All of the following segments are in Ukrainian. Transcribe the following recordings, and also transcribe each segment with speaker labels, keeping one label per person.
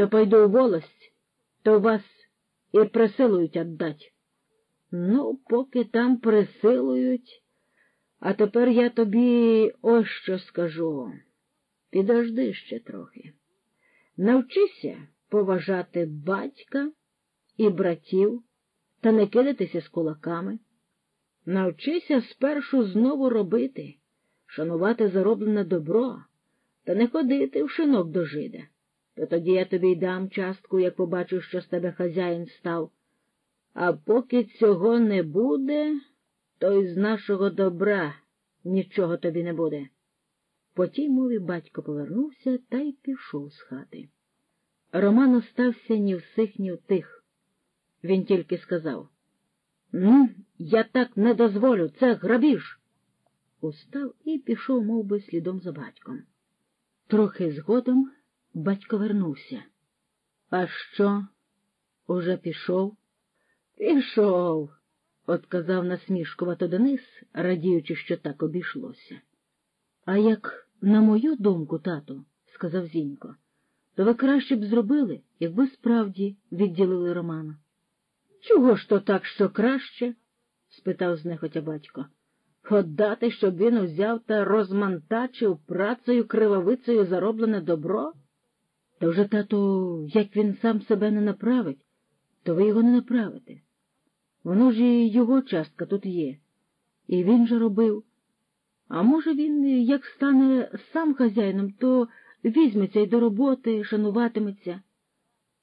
Speaker 1: то пойду в волость, то вас і присилують отдать. Ну, поки там присилують, а тепер я тобі ось що скажу. Підожди ще трохи. Навчися поважати батька і братів та не кидатися з кулаками. Навчися спершу знову робити, шанувати зароблене добро та не ходити в шинок до жида. То тоді я тобі й дам частку, як побачу, що з тебе хазяїн став. А поки цього не буде, то з нашого добра нічого тобі не буде. По тій мові батько повернувся та й пішов з хати. Роман остався ні в сих, ні в тих. Він тільки сказав Ну, я так не дозволю, це грабіж. Устав і пішов мов би, слідом за батьком. Трохи згодом батько вернувся. А що? Уже пішов? Пішов, отказав насмішкувато Денис, радіючи, що так обійшлося. А як, на мою думку, тату, сказав Зінько, то ви краще б зробили, якби справді відділили Романа. Чого ж то так, що краще? спитав знехотя батько. Отдати, щоб він узяв та розмантачив працею кривавицею зароблене добро? Та вже, тату, як він сам себе не направить, то ви його не направите. Воно ж і його частка тут є. І він же робив. А може, він, як стане сам хазяїном, то візьметься й до роботи, шануватиметься.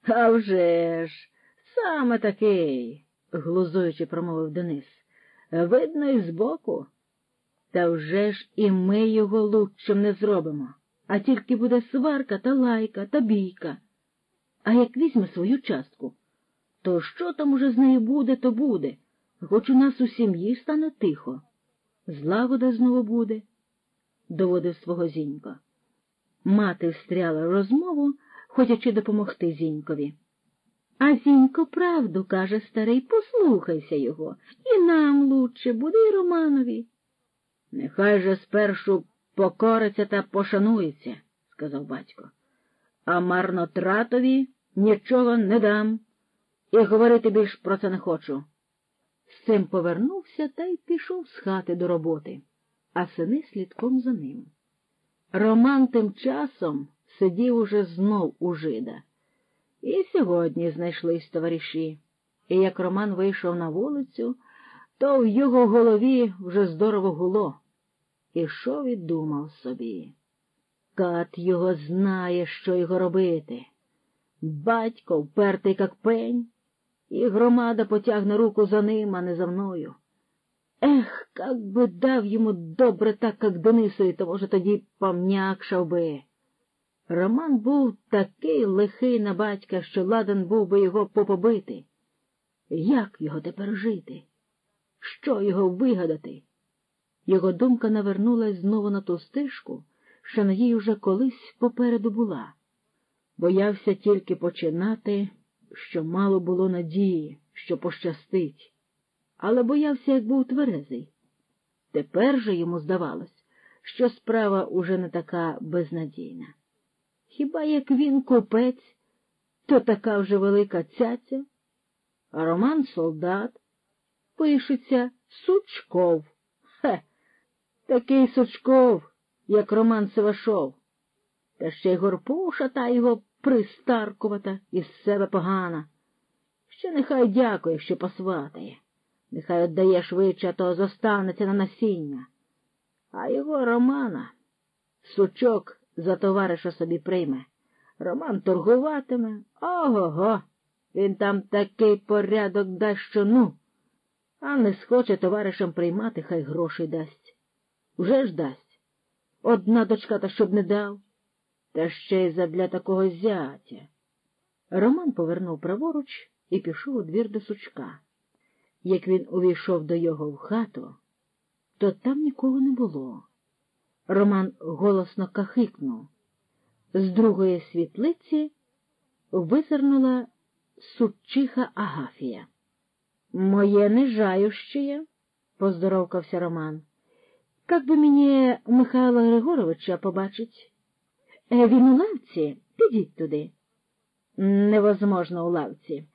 Speaker 1: «А вже ж, саме такий, глузуючи промовив Денис. Видно, і збоку. Та вже ж і ми його лучшим не зробимо, а тільки буде сварка та лайка та бійка. А як візьме свою частку, то що там уже з нею буде, то буде, хоч у нас у сім'ї стане тихо. Злагода знову буде, доводив свого зінько. Мати встряла розмову, хотячи допомогти зінькові. А зінько правду, каже старий, послухайся його, і нам лучше буде, і Романові. Нехай же спершу покориться та пошанується, сказав батько, а марнотратові нічого не дам, і говорити більш про це не хочу. З цим повернувся та й пішов з хати до роботи, а сини слідком за ним. Роман тим часом сидів уже знов у жида. І сьогодні знайшлись товариші, і як Роман вийшов на вулицю, то в його голові вже здорово гуло. І що і думав собі? Кат його знає, що його робити. Батько впертий, як пень, і громада потягне руку за ним, а не за мною. Ех, как би дав йому добре так, як Денисові, то, може, тоді пом'якшав би. Роман був такий лихий на батька, що ладен був би його попобити. Як його тепер жити? Що його вигадати? Його думка навернулась знову на ту стежку, що на їй уже колись попереду була. Боявся тільки починати, що мало було надії, що пощастить, але боявся, як був тверезий. Тепер же йому здавалось, що справа уже не така безнадійна. Хіба як він купець, то така вже велика цяця, а Роман солдат пишеться Сучков. Хе, такий Сучков, як Роман Севашов. Та ще й горпуша та його пристаркувата із себе погана. Ще нехай дякує, що посватає. Нехай віддає швидше, то зостанеться на насіння. А його Романа сучок за товариша собі прийме. Роман торгуватиме. Ого, го він там такий порядок дасть, що ну, а не схоче товаришам приймати, хай грошей дасть. Уже ж дасть. Одна дочка та щоб не дав, та ще й задля такого зятя. Роман повернув праворуч і пішов у двір до сучка. Як він увійшов до його в хату, то там нікого не було. Роман голосно кахикнув. З другої світлиці визирнула суччиха Агафія. Моє нежающе, поздоровкався Роман. Как би мені Михайла Григоровича побачить? Е, він у лавці, підіть туди. невозможно у лавці.